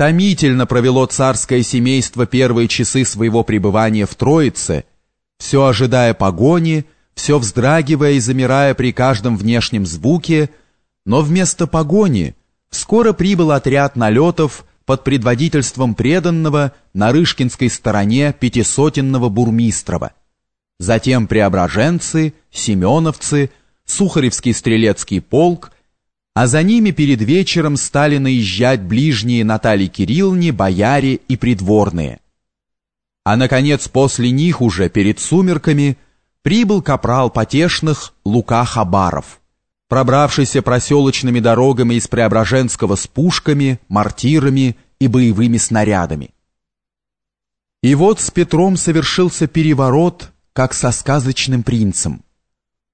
Томительно провело царское семейство первые часы своего пребывания в Троице, все ожидая погони, все вздрагивая и замирая при каждом внешнем звуке, но вместо погони скоро прибыл отряд налетов под предводительством преданного на Рышкинской стороне пятисотенного бурмистрова. Затем преображенцы, семеновцы, Сухаревский стрелецкий полк – а за ними перед вечером стали наезжать ближние Натальи Кирилловне, бояре и придворные. А, наконец, после них уже, перед сумерками, прибыл капрал потешных Лука Хабаров, пробравшийся проселочными дорогами из Преображенского с пушками, мортирами и боевыми снарядами. И вот с Петром совершился переворот, как со сказочным принцем.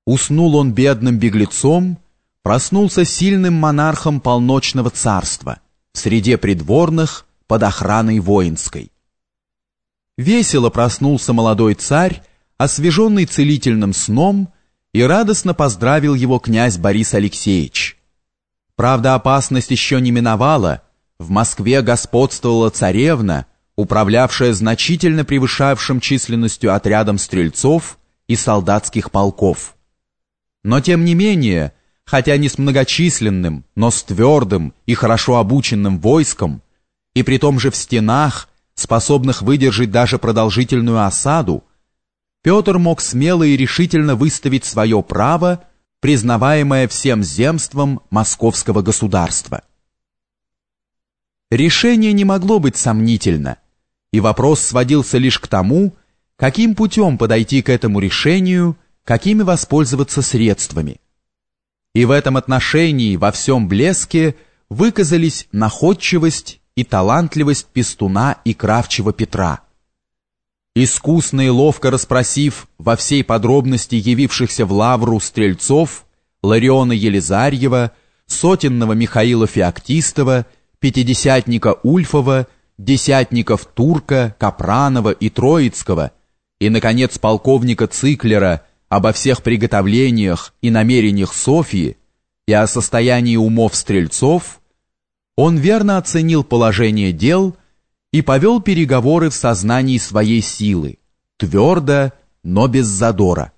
Уснул он бедным беглецом, проснулся сильным монархом полночного царства, в среде придворных, под охраной воинской. Весело проснулся молодой царь, освеженный целительным сном, и радостно поздравил его князь Борис Алексеевич. Правда, опасность еще не миновала, в Москве господствовала царевна, управлявшая значительно превышавшим численностью отрядом стрельцов и солдатских полков. Но тем не менее, хотя не с многочисленным, но с твердым и хорошо обученным войском, и при том же в стенах, способных выдержать даже продолжительную осаду, Петр мог смело и решительно выставить свое право, признаваемое всем земством московского государства. Решение не могло быть сомнительно, и вопрос сводился лишь к тому, каким путем подойти к этому решению, какими воспользоваться средствами – и в этом отношении во всем блеске выказались находчивость и талантливость Пестуна и Кравчева Петра. Искусно и ловко расспросив во всей подробности явившихся в лавру стрельцов, Лариона Елизарьева, сотенного Михаила Феоктистова, пятидесятника Ульфова, десятников Турка, Капранова и Троицкого, и, наконец, полковника Циклера – обо всех приготовлениях и намерениях Софьи и о состоянии умов стрельцов, он верно оценил положение дел и повел переговоры в сознании своей силы, твердо, но без задора.